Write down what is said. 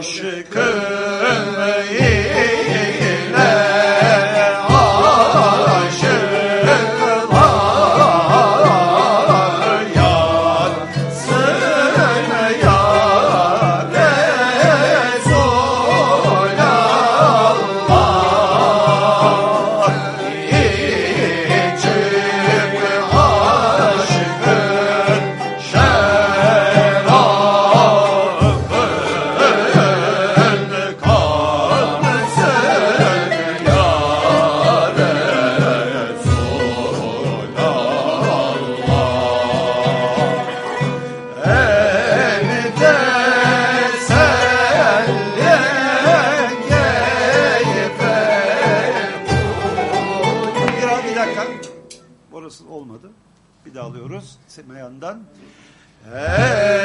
aşkım ey Bir daha alıyoruz. Semayan'dan. En